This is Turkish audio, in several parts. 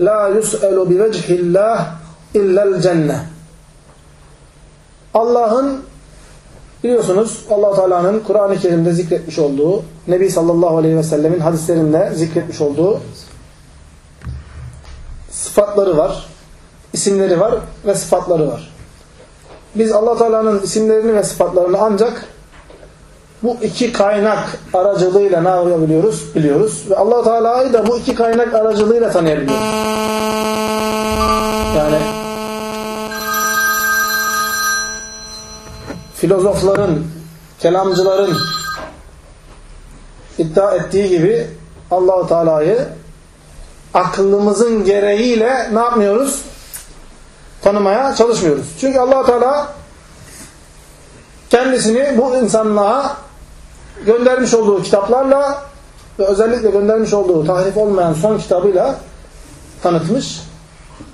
la yus'elu bi vechillah illel cenne. Allah'ın biliyorsunuz Allah Teala'nın Kur'an-ı Kerim'de zikretmiş olduğu, Nebi sallallahu aleyhi ve sellemin hadislerinde zikretmiş olduğu sıfatları var, isimleri var ve sıfatları var. Biz Allah Teala'nın isimlerini ve sıfatlarını ancak bu iki kaynak aracılığıyla ne yapabiliyoruz? Biliyoruz. Ve allah Teala'yı da bu iki kaynak aracılığıyla tanıyabiliyoruz. Yani filozofların, kelamcıların iddia ettiği gibi allah Teala'yı aklımızın gereğiyle ne yapmıyoruz? Tanımaya çalışmıyoruz. Çünkü allah Teala kendisini bu insanlığa göndermiş olduğu kitaplarla ve özellikle göndermiş olduğu tahrif olmayan son kitabıyla tanıtmış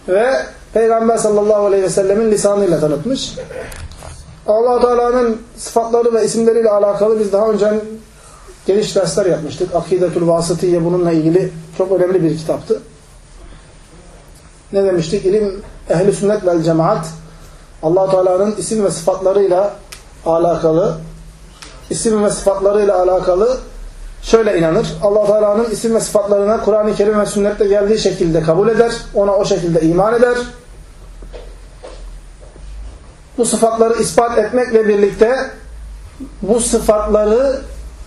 ve Peygamber sallallahu aleyhi ve sellemin lisanıyla tanıtmış. allah Teala'nın sıfatları ve isimleriyle alakalı biz daha önce geniş dersler yapmıştık. Akidetül Vasıtiye bununla ilgili çok önemli bir kitaptı. Ne demiştik? İlim ehli sünnet vel cemaat allah Teala'nın isim ve sıfatlarıyla alakalı isim ve sıfatlarıyla alakalı şöyle inanır. allah Teala'nın isim ve sıfatlarına Kur'an-ı Kerim ve sünnette geldiği şekilde kabul eder. Ona o şekilde iman eder. Bu sıfatları ispat etmekle birlikte bu sıfatları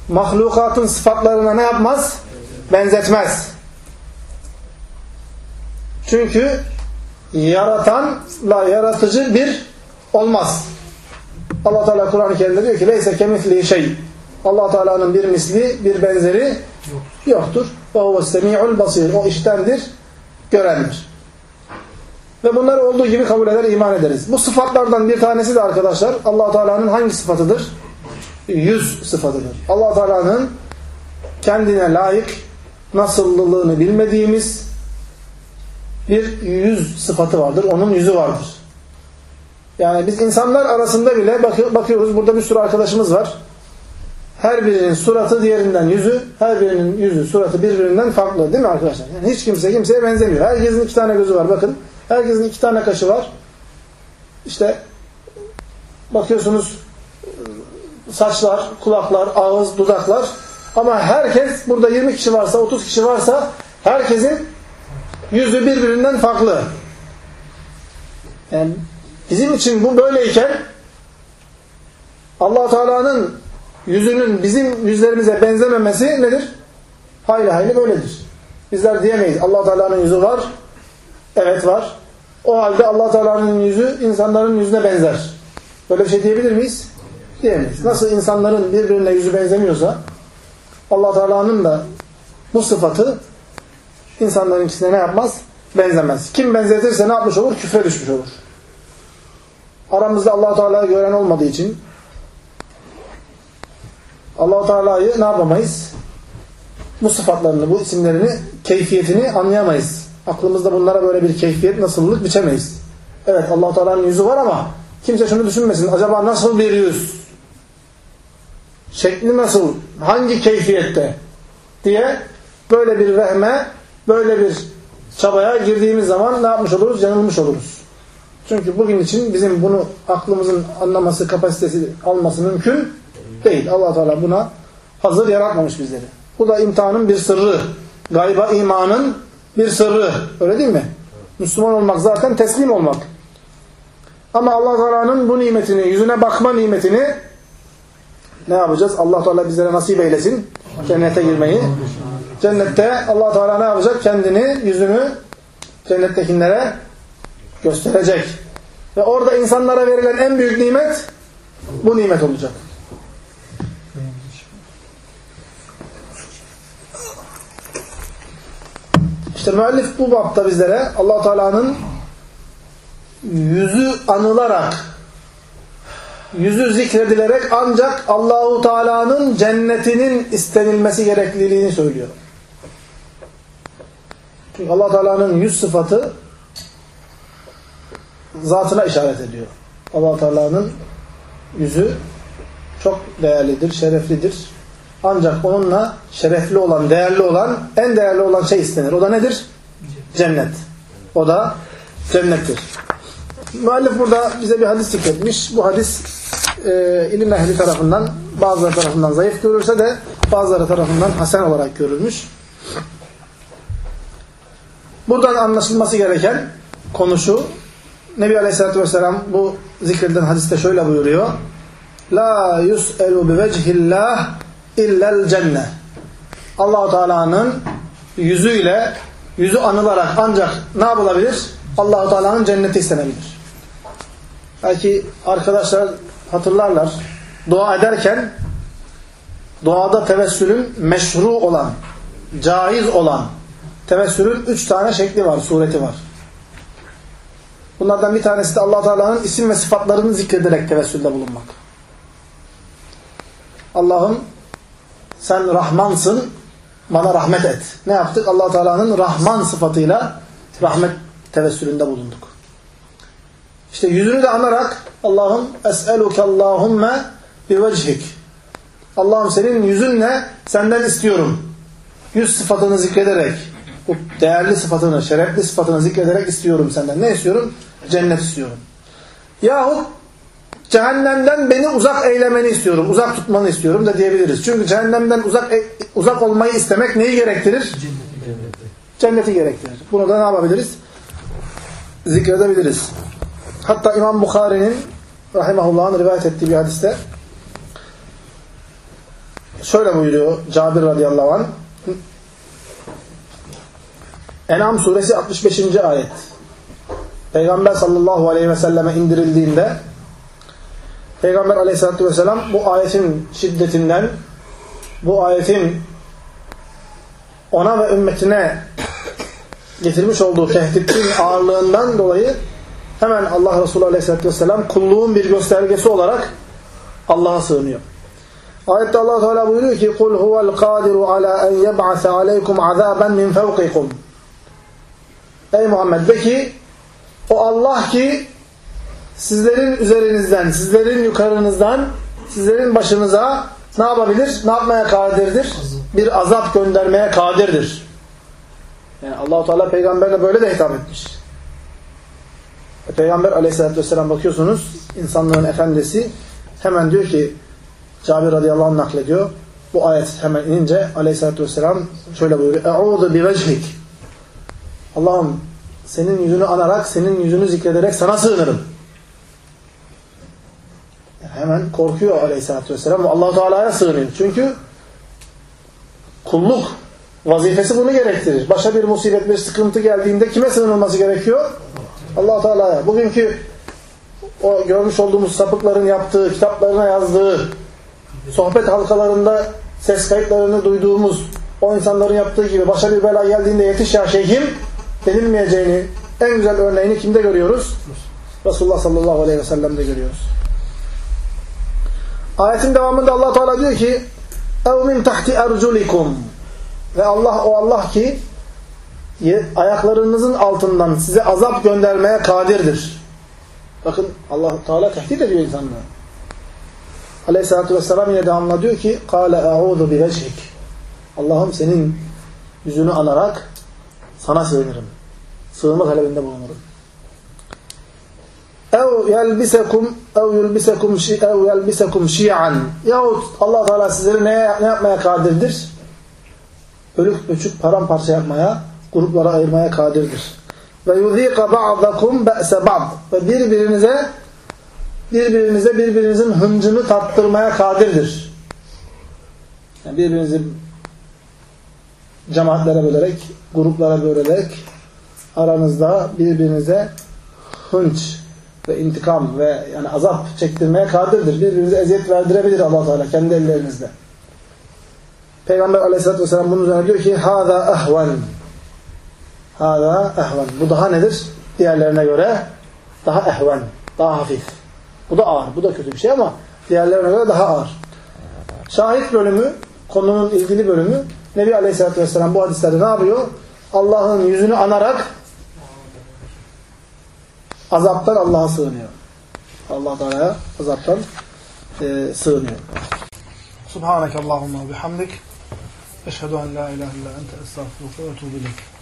mahlukatın sıfatlarına ne yapmaz? Benzetmez. Çünkü yaratanla yaratıcı bir olmaz. Allah Teala Kur'an-ı Kerim'de diyor ki "Leyse kemislihi şey." Allah Teala'nın bir misli, bir benzeri yoktur. Ve huves semi'ul basir. O iştendir, görendir. Ve bunları olduğu gibi kabul eder, iman ederiz. Bu sıfatlardan bir tanesi de arkadaşlar Allah Teala'nın hangi sıfatıdır? Yüz sıfatıdır. Allah Teala'nın kendine layık nasıllılığını bilmediğimiz bir yüz sıfatı vardır. Onun yüzü vardır. Yani biz insanlar arasında bile bakıyoruz. Burada bir sürü arkadaşımız var. Her birinin suratı diğerinden yüzü, her birinin yüzü, suratı birbirinden farklı. Değil mi arkadaşlar? Yani hiç kimse kimseye benzemiyor. Herkesin iki tane gözü var. Bakın. Herkesin iki tane kaşı var. İşte bakıyorsunuz saçlar, kulaklar, ağız, dudaklar. Ama herkes burada 20 kişi varsa, 30 kişi varsa herkesin yüzü birbirinden farklı. Yani Bizim için bu böyleyken allah Teala'nın yüzünün bizim yüzlerimize benzememesi nedir? Hayli hayli böyledir. Bizler diyemeyiz. allah Teala'nın yüzü var. Evet var. O halde allah Teala'nın yüzü insanların yüzüne benzer. Böyle bir şey diyebilir miyiz? Diyemeyiz. Nasıl insanların birbirine yüzü benzemiyorsa allah Teala'nın da bu sıfatı insanların ikisine ne yapmaz? Benzemez. Kim benzetirse ne yapmış olur? Küfre düşmüş olur aramızda allah Teala'yı gören olmadığı için allah Teala'yı ne yapamayız? Bu sıfatlarını, bu isimlerini, keyfiyetini anlayamayız. Aklımızda bunlara böyle bir keyfiyet, nasıllılık biçemeyiz. Evet allah Teala'nın yüzü var ama kimse şunu düşünmesin. Acaba nasıl bir yüz? Şekli nasıl? Hangi keyfiyette? Diye böyle bir vehme, böyle bir çabaya girdiğimiz zaman ne yapmış oluruz? Yanılmış oluruz. Çünkü bugün için bizim bunu aklımızın anlaması, kapasitesi alması mümkün değil. allah Teala buna hazır yaratmamış bizleri. Bu da imtihanın bir sırrı. Gayba imanın bir sırrı. Öyle değil mi? Müslüman olmak zaten teslim olmak. Ama allah Teala'nın bu nimetini, yüzüne bakma nimetini ne yapacağız? allah Teala bizlere nasip eylesin. Cennete girmeyi. Cennette allah Teala ne yapacak? Kendini, yüzünü cennettekilere gösterecek. Ve orada insanlara verilen en büyük nimet bu nimet olacak. İşte müellif bu bapta bizlere allah Teala'nın yüzü anılarak yüzü zikredilerek ancak Allahu Teala'nın cennetinin istenilmesi gerekliliğini söylüyor. Çünkü allah Teala'nın yüz sıfatı zatına işaret ediyor. allah Teala'nın yüzü çok değerlidir, şereflidir. Ancak onunla şerefli olan, değerli olan, en değerli olan şey istenir. O da nedir? Cennet. O da cennettir. Müellif burada bize bir hadis zikretmiş. Bu hadis e, ilim ehli tarafından, bazıları tarafından zayıf görülse de bazıları tarafından hasen olarak görülmüş. Buradan anlaşılması gereken konu şu. Nebi Aleyhisselatü Vesselam bu zikredilen hadiste şöyle buyuruyor. La yus'elu bi vechillah illel cenne. Allahu Teala'nın yüzüyle yüzü anılarak ancak ne yapılabilir? Allahu Teala'nın cenneti istenebilir. Belki arkadaşlar hatırlarlar. Dua ederken duada tevessülün meşru olan, caiz olan tevessülün üç tane şekli var, sureti var. Bunlardan bir tanesi de allah Teala'nın isim ve sıfatlarını zikrederek tevessülde bulunmak. Allah'ım sen Rahmansın, bana rahmet et. Ne yaptık? allah Teala'nın Rahman sıfatıyla rahmet tevessülünde bulunduk. İşte yüzünü de anarak Allah'ım es'eluke Allahümme bivechik. Allah'ım senin yüzünle senden istiyorum. Yüz sıfatını zikrederek, bu değerli sıfatını, şerefli sıfatını zikrederek istiyorum senden. Ne istiyorum? Cennet istiyorum. Yahut cehennemden beni uzak eylemeni istiyorum, uzak tutmanı istiyorum da diyebiliriz. Çünkü cehennemden uzak e, uzak olmayı istemek neyi gerektirir? Cenneti gerektirir. Bunu da ne yapabiliriz? Zikredebiliriz. Hatta İmam Bukhari'nin rahimahullah'ın rivayet ettiği bir hadiste şöyle buyuruyor Cabir radıyallahu anh En'am suresi 65. ayet Peygamber sallallahu aleyhi ve selleme indirildiğinde Peygamber aleyhissalatü vesselam bu ayetin şiddetinden bu ayetin ona ve ümmetine getirmiş olduğu tehditin ağırlığından dolayı hemen Allah Resulü Aleyhisselatü Vesselam kulluğun bir göstergesi olarak Allah'a sığınıyor. Ayette Allah Teala buyuruyor ki "Kul huvel kadiru ala en yeb'ase aleykum azaben min fevkikum." Ey Muhammed de ki o Allah ki sizlerin üzerinizden, sizlerin yukarınızdan, sizlerin başınıza ne yapabilir? Ne yapmaya kadirdir? Bir azap göndermeye kadirdir. Yani Allahu Teala peygamberle böyle de hitap etmiş. E, Peygamber aleyhissalatü vesselam bakıyorsunuz insanlığın efendisi hemen diyor ki Cabir radıyallahu anh naklediyor. Bu ayet hemen inince aleyhissalatü vesselam şöyle buyuruyor. Eûzu bi vechik. Allah'ım senin yüzünü anarak, senin yüzünü zikrederek sana sığınırım. Yani hemen korkuyor aleyhissalatü vesselam ve allah Teala'ya sığınıyor. Çünkü kulluk vazifesi bunu gerektirir. Başa bir musibet, bir sıkıntı geldiğinde kime sığınılması gerekiyor? allah Teala'ya. Bugünkü o görmüş olduğumuz sapıkların yaptığı, kitaplarına yazdığı, sohbet halkalarında ses kayıtlarını duyduğumuz o insanların yaptığı gibi başa bir bela geldiğinde yetiş ya şeyhim edilmeyeceğini en güzel örneğini kimde görüyoruz? Resulullah sallallahu aleyhi ve sellem'de görüyoruz. Ayetin devamında Allah Teala diyor ki: "Ev min tahti erculikum." Ve Allah o Allah ki ayaklarınızın altından size azap göndermeye kadirdir. Bakın Allah Teala tehdit ediyor insanları. Aleyhissalatu vesselam yine devamla diyor ki: "Kâle e'ûzu bi Allah'ım senin yüzünü alarak sana sığınırım. Sığınma talebinde bulunurum. ev yelbisekum ev yelbisekum ev yelbisekum şi'an yahut Allah Teala sizleri ne, ne yapmaya kadirdir? Bölük bölçük paramparça yapmaya, gruplara ayırmaya kadirdir. Ve yuzika ba'dakum ba'se ba'd ve birbirinize birbirinize birbirinizin hıncını tattırmaya kadirdir. Yani birbirinizi cemaatlere bölerek, gruplara bölerek aranızda birbirinize hınç ve intikam ve yani azap çektirmeye kadirdir. Birbirinize eziyet verdirebilir allah Teala kendi ellerinizle. Peygamber aleyhissalatü vesselam bunun üzerine diyor ki Hâzâ ehven Hâzâ ehven. Bu daha nedir? Diğerlerine göre daha ehven, daha hafif. Bu da ağır, bu da kötü bir şey ama diğerlerine göre daha ağır. Şahit bölümü, konunun ilgili bölümü Nebi Aleyhisselatü Vesselam bu hadislerde ne yapıyor? Allah'ın yüzünü anarak azaptan Allah'a sığınıyor. Allah Teala'ya azaptan e, sığınıyor. Subhaneke Allahumma bihamdik. Eşhedü en la ilahe illa ente estağfiruke ve etûbü ileyk.